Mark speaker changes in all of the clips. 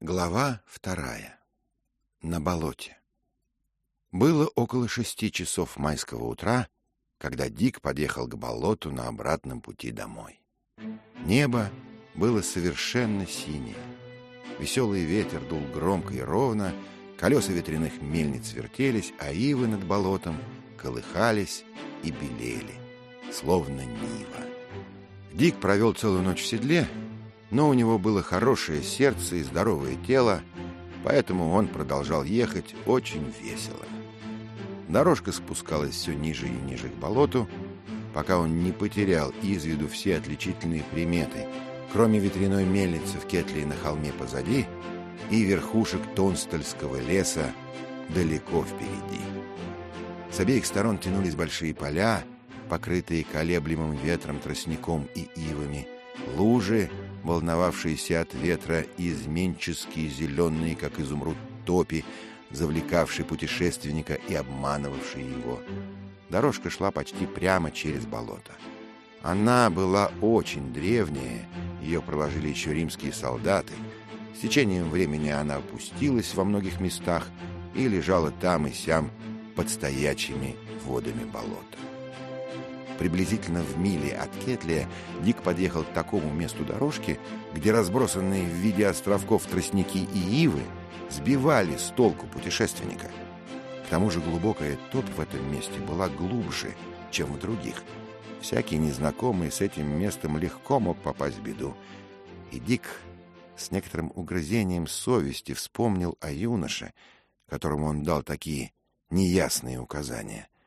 Speaker 1: Глава вторая. На болоте. Было около шести часов майского утра, когда Дик подъехал к болоту на обратном пути домой. Небо было совершенно синее. Веселый ветер дул громко и ровно, колеса ветряных мельниц вертелись, а ивы над болотом колыхались и белели, словно нива. Дик провел целую ночь в седле, но у него было хорошее сердце и здоровое тело, поэтому он продолжал ехать очень весело. Дорожка спускалась все ниже и ниже к болоту, пока он не потерял из виду все отличительные приметы, кроме ветряной мельницы в Кетле на холме позади и верхушек Тонстольского леса далеко впереди. С обеих сторон тянулись большие поля, покрытые колеблемым ветром тростником и ивами, лужи, волновавшиеся от ветра, и изменческие зеленые, как изумруд, топи, завлекавшие путешественника и обманывавшие его. Дорожка шла почти прямо через болото. Она была очень древняя, ее проложили еще римские солдаты. С течением времени она опустилась во многих местах и лежала там и сям под стоячими водами болота. Приблизительно в миле от Кетлия Дик подъехал к такому месту дорожки, где разбросанные в виде островков тростники и ивы сбивали с толку путешественника. К тому же глубокая топь в этом месте была глубже, чем в других. Всякий незнакомый с этим местом легко мог попасть в беду. И Дик с некоторым угрызением совести вспомнил о юноше, которому он дал такие неясные указания —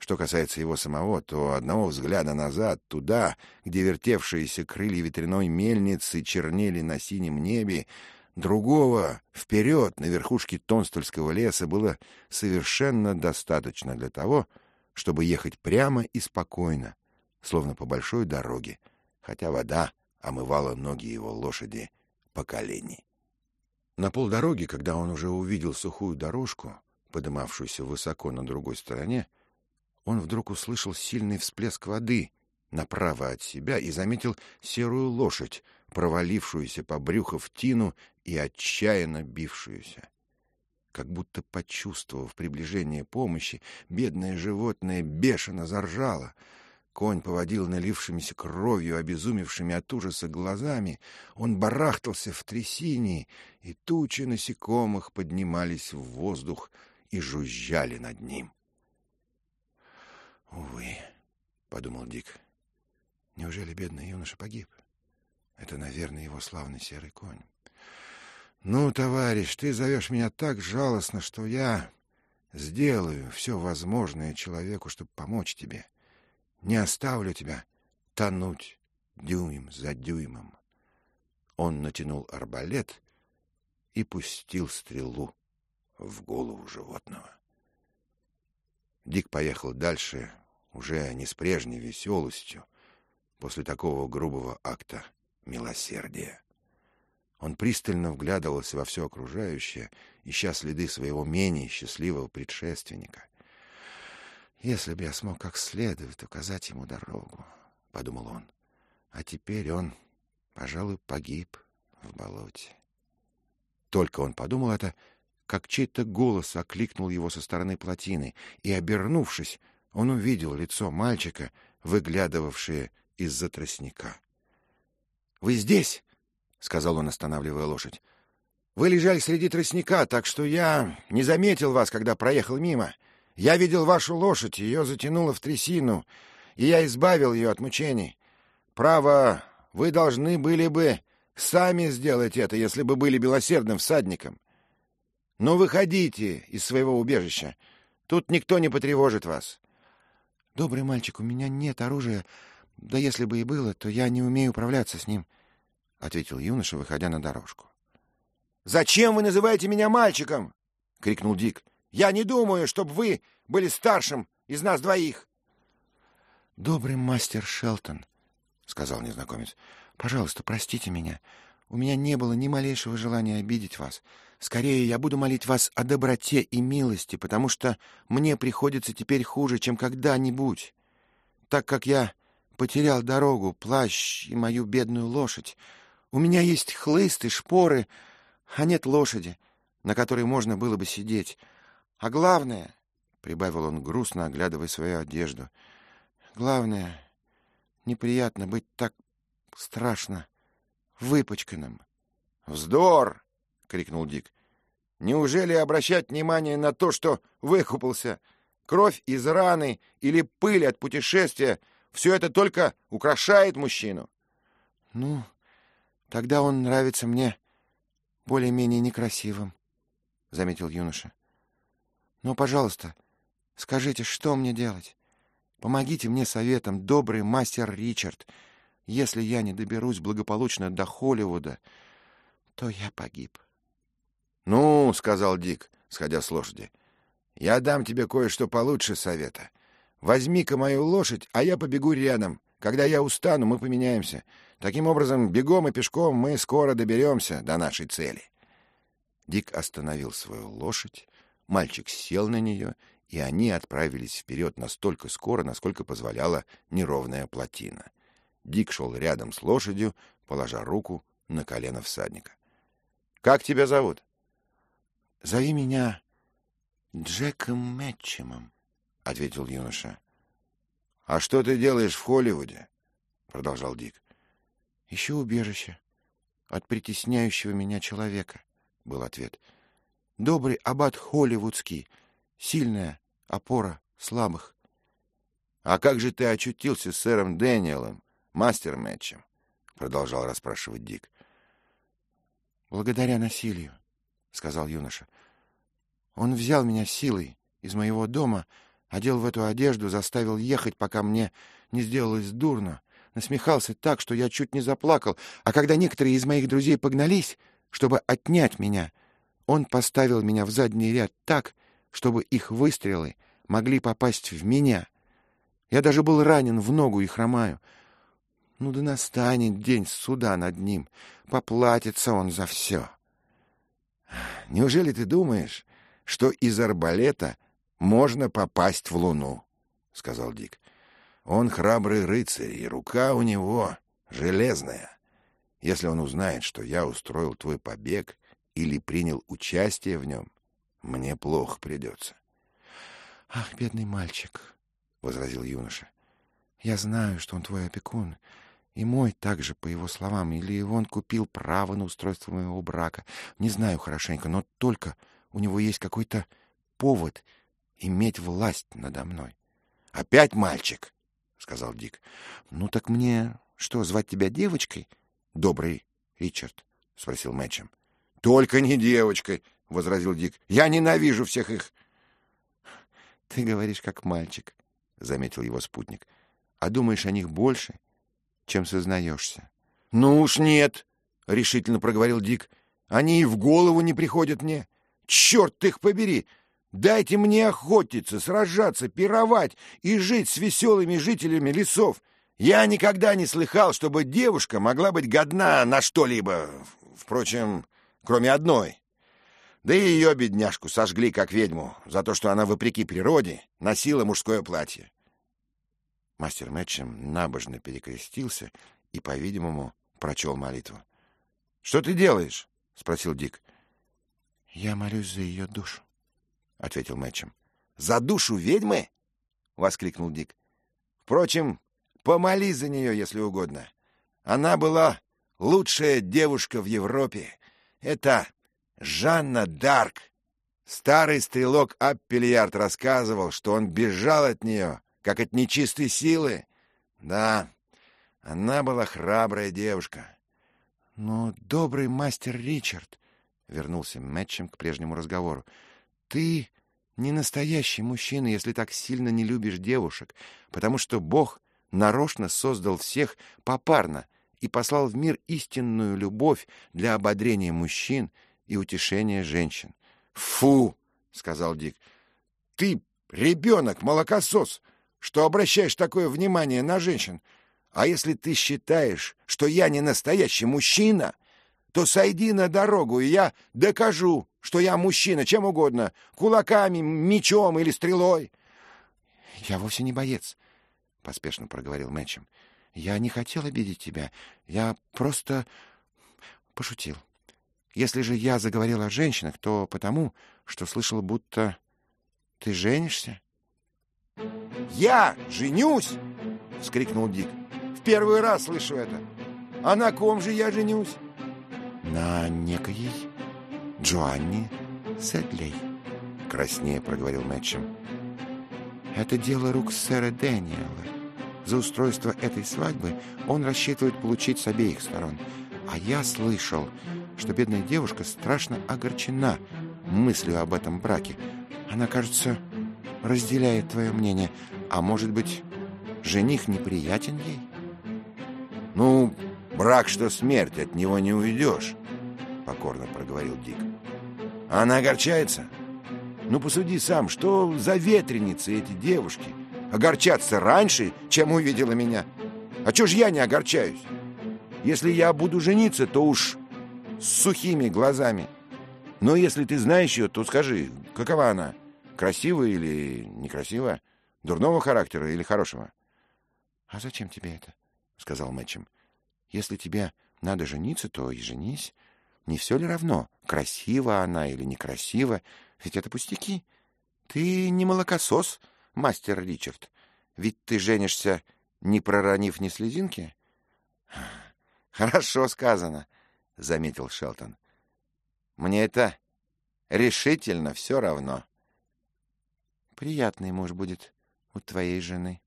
Speaker 1: что касается его самого, то одного взгляда назад, туда, где вертевшиеся крылья ветряной мельницы чернели на синем небе, другого, вперед, на верхушке Тонстольского леса, было совершенно достаточно для того, чтобы ехать прямо и спокойно, словно по большой дороге, хотя вода омывала ноги его лошади по колени. На полдороги, когда он уже увидел сухую дорожку, подымавшуюся высоко на другой стороне, он вдруг услышал сильный всплеск воды направо от себя и заметил серую лошадь, провалившуюся по брюху в тину и отчаянно бившуюся. Как будто почувствовав приближение помощи, бедное животное бешено заржало. Конь поводил налившимися кровью, обезумевшими от ужаса глазами. Он барахтался в трясине, и тучи насекомых поднимались в воздух и жужжали над ним. «Увы», — подумал Дик, — «неужели бедный юноша погиб? Это, наверное, его славный серый конь. Ну, товарищ, ты зовешь меня так жалостно, что я сделаю все возможное человеку, чтобы помочь тебе. Не оставлю тебя тонуть дюйм за дюймом». Он натянул арбалет и пустил стрелу в голову животного. Дик поехал дальше, уже не с прежней веселостью, после такого грубого акта милосердия. Он пристально вглядывался во все окружающее, ища следы своего менее счастливого предшественника. «Если бы я смог как следует указать ему дорогу», — подумал он, — «а теперь он, пожалуй, погиб в болоте». Только он подумал это, как чей-то голос окликнул его со стороны плотины, и, обернувшись, он увидел лицо мальчика, выглядывавшее из-за тростника. — Вы здесь? — сказал он, останавливая лошадь. — Вы лежали среди тростника, так что я не заметил вас, когда проехал мимо. Я видел вашу лошадь, ее затянуло в трясину, и я избавил ее от мучений. Право, вы должны были бы сами сделать это, если бы были белосердным всадником. Но выходите из своего убежища. Тут никто не потревожит вас. Добрый мальчик, у меня нет оружия. Да если бы и было, то я не умею управляться с ним, — ответил юноша, выходя на дорожку. — Зачем вы называете меня мальчиком? — крикнул Дик. — Я не думаю, чтобы вы были старшим из нас двоих. — Добрый мастер Шелтон, — сказал незнакомец, — пожалуйста, простите меня. У меня не было ни малейшего желания обидеть вас. Скорее, я буду молить вас о доброте и милости, потому что мне приходится теперь хуже, чем когда-нибудь. Так как я потерял дорогу, плащ и мою бедную лошадь, у меня есть хлыст и шпоры,
Speaker 2: а нет лошади, на которой можно было бы сидеть. А главное, — прибавил он грустно, оглядывая свою одежду, — главное, неприятно быть так страшно выпачканным.
Speaker 1: — Вздор! — крикнул Дик. — Неужели обращать внимание на то, что выкупался? Кровь из раны или пыль от путешествия — все это только украшает мужчину.
Speaker 2: — Ну, тогда он нравится мне более-менее некрасивым, — заметил юноша. — Но, пожалуйста, скажите, что мне делать? Помогите мне советом, добрый мастер Ричард. Если я не доберусь благополучно до Холливуда, то я погиб.
Speaker 1: — Ну, — сказал Дик, сходя с лошади, — я дам тебе кое-что получше совета. Возьми-ка мою лошадь, а я побегу рядом. Когда я устану, мы поменяемся. Таким образом, бегом и пешком мы скоро доберемся до нашей цели. Дик остановил свою лошадь, мальчик сел на нее, и они отправились вперед настолько скоро, насколько позволяла неровная плотина. Дик шел рядом с лошадью, положа руку на колено всадника. — Как тебя зовут?
Speaker 2: — Зови меня Джеком Мэтчемом, — ответил юноша.
Speaker 1: — А что ты делаешь в Холливуде? — продолжал Дик.
Speaker 2: — Ищу убежище от притесняющего меня человека, — был ответ. — Добрый аббат Холливудский, сильная опора слабых.
Speaker 1: — А как же ты очутился с сэром Дэниелом, мастер Мэтчем? — продолжал расспрашивать Дик.
Speaker 2: — Благодаря насилию, — сказал юноша. Он взял меня силой из моего дома, одел в эту одежду, заставил ехать, пока мне не сделалось дурно, насмехался так, что я чуть не заплакал, а когда некоторые из моих друзей погнались, чтобы отнять меня, он поставил меня в задний ряд так, чтобы их выстрелы могли попасть в меня. Я даже был ранен в ногу и хромаю. Ну да настанет день суда над ним. Поплатится он за все.
Speaker 1: Неужели ты думаешь, что из арбалета можно попасть в луну? — сказал Дик. Он храбрый рыцарь, и рука у него железная. Если он узнает, что я устроил твой побег или принял участие в нем, мне плохо придется.
Speaker 2: — Ах, бедный мальчик, — возразил юноша. — Я знаю, что он твой опекун, и мой также, по его словам, или он купил право на устройство моего брака. Не знаю хорошенько, но только у него есть какой-то повод иметь власть надо мной.
Speaker 1: — Опять мальчик? — сказал Дик.
Speaker 2: — Ну так мне что, звать тебя девочкой, добрый Ричард? — спросил Мэтчем.
Speaker 1: — Только не девочкой, — возразил Дик. — Я ненавижу всех их.
Speaker 2: — Ты говоришь как мальчик, — заметил его спутник. — А думаешь о них больше, чем сознаешься.
Speaker 1: — Ну уж нет, — решительно проговорил Дик. — Они и в голову не приходят мне. Черт их побери! — Дайте мне охотиться, сражаться, пировать и жить с веселыми жителями лесов. Я никогда не слыхал, чтобы девушка могла быть годна на что-либо, впрочем, кроме одной. Да и ее, бедняжку, сожгли как ведьму за то, что она, вопреки природе, носила мужское платье.
Speaker 2: Мастер Мэтчем набожно перекрестился и, по-видимому, прочел молитву.
Speaker 1: — Что ты делаешь? — спросил Дик.
Speaker 2: — Я молюсь за ее душу ответил Мэтчем.
Speaker 1: За душу ведьмы? воскликнул Дик. Впрочем, помолись за нее, если угодно. Она была лучшая девушка в Европе. Это Жанна Дарк. Старый стрелок Аппельярд рассказывал, что он бежал от нее, как от нечистой силы. Да, она была храбрая девушка.
Speaker 2: — Но добрый мастер Ричард, — вернулся Мэтчем к прежнему разговору, ты не настоящий мужчина, если так сильно не любишь девушек, потому что Бог нарочно создал всех попарно и послал в мир истинную любовь для ободрения мужчин и утешения женщин.
Speaker 1: «Фу!» — сказал Дик. «Ты ребенок, молокосос, что обращаешь такое внимание на женщин. А если ты считаешь, что я не настоящий мужчина, то сойди на дорогу, и я докажу, что я мужчина, чем угодно, кулаками, мечом или стрелой.
Speaker 2: — Я вовсе не боец, — поспешно проговорил Мэтчем. — Я не хотел обидеть тебя. Я просто пошутил. Если же я заговорил о женщинах, то потому, что слышал, будто ты женишься.
Speaker 1: «Я женюсь!» — вскрикнул Дик. «В первый раз слышу это. А на ком же я женюсь?»
Speaker 2: «На некоей Джоанне Седлей», — краснее проговорил Мэтчем. «Это дело рук сэра Дэниела. За устройство этой свадьбы он рассчитывает получить с обеих сторон. А я слышал, что бедная девушка страшно огорчена мыслью об этом браке. Она, кажется, разделяет твое мнение. А может быть, жених неприятен ей?
Speaker 1: Ну, брак, что смерть, от него не уйдешь, покорно проговорил Дик. Она огорчается? Ну, посуди сам, что за ветреницы эти девушки? Огорчаться раньше, чем увидела меня. А чё ж я не огорчаюсь? Если я буду жениться, то уж с сухими глазами. Но если ты знаешь ее, то скажи, какова она? Красивая или некрасивая? Дурного характера или хорошего?
Speaker 2: — А зачем тебе это? — сказал Мэтчем. — Если тебе надо жениться, то и женись. Не все ли равно, красива она или некрасива? Ведь это пустяки. Ты не молокосос, мастер Ричард. Ведь ты женишься, не проронив ни слезинки. — Хорошо сказано, — заметил Шелтон. — Мне это решительно все равно. — Приятный муж будет у твоей жены,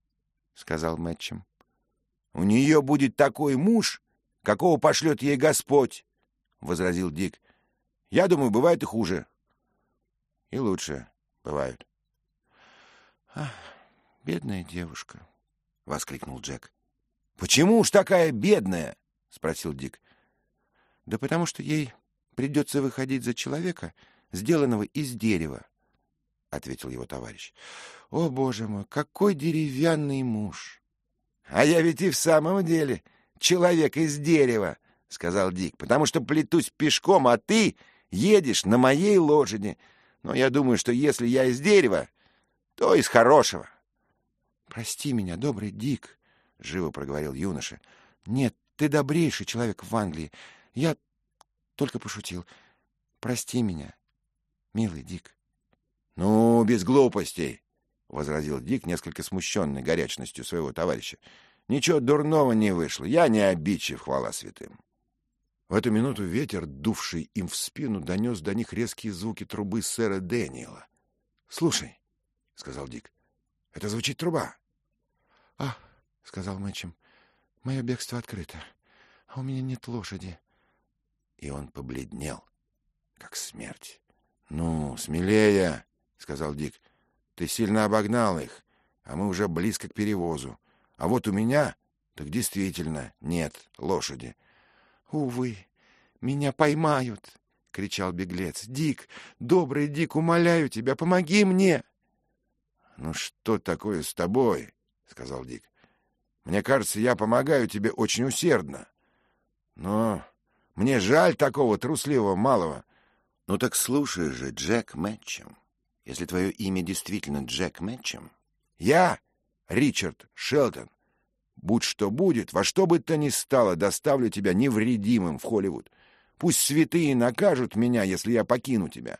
Speaker 2: — сказал Мэтчем.
Speaker 1: — У нее будет такой муж, какого пошлет ей Господь, — возразил Дик. — Я думаю, бывает и хуже. — И лучше бывают.
Speaker 2: — Ах, бедная девушка, — воскликнул Джек.
Speaker 1: — Почему уж такая бедная? — спросил Дик.
Speaker 2: — Да потому что ей придется выходить за человека, сделанного из дерева, — ответил его товарищ. — О, боже мой, какой деревянный муж!
Speaker 1: — А я ведь и в самом деле человек из дерева, — сказал Дик, — потому что плетусь пешком, а ты едешь на моей лошади. Но я думаю, что если я из дерева, то из хорошего.
Speaker 2: — Прости меня, добрый Дик, — живо проговорил юноша. — Нет, ты добрейший человек в Англии. Я только пошутил. Прости меня, милый Дик.
Speaker 1: — Ну, без глупостей, — возразил Дик, несколько смущенный горячностью своего товарища. — Ничего дурного не вышло. Я не обидчив, хвала святым. В эту минуту ветер, дувший им в спину, донес до них резкие звуки трубы сэра Дэниела. — Слушай, — сказал Дик, — это звучит труба.
Speaker 2: — А, — сказал Мэтчем, — мое бегство открыто, а у меня нет лошади.
Speaker 1: И он побледнел, как смерть. — Ну, смелее, — сказал Дик. — Ты сильно обогнал их, а мы уже близко к перевозу. А вот у меня, так действительно, нет лошади.
Speaker 2: — Увы, меня поймают, — кричал беглец. — Дик, добрый Дик, умоляю тебя, помоги мне!
Speaker 1: — Ну что такое с тобой? — сказал Дик. — Мне кажется, я помогаю тебе очень усердно. Но мне жаль такого трусливого малого.
Speaker 2: — Ну так слушай же, Джек Мэтчем. Если твое имя действительно Джек Мэтчем...
Speaker 1: — Я Ричард Шелтон. Будь что будет, во что бы то ни стало, доставлю тебя невредимым в Холливуд. Пусть святые накажут меня, если я покину тебя.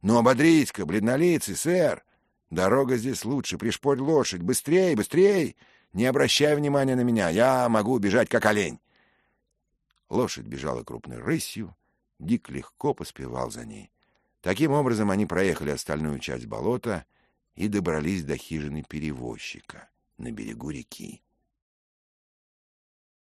Speaker 1: Но ободрись-ка, бледнолицый, сэр. Дорога здесь лучше, пришпорь лошадь. Быстрей, быстрей! Не обращай внимания на меня, я могу бежать, как олень. Лошадь бежала крупной рысью, Дик легко поспевал за ней. Таким образом они проехали остальную часть болота и добрались до хижины перевозчика на берегу реки.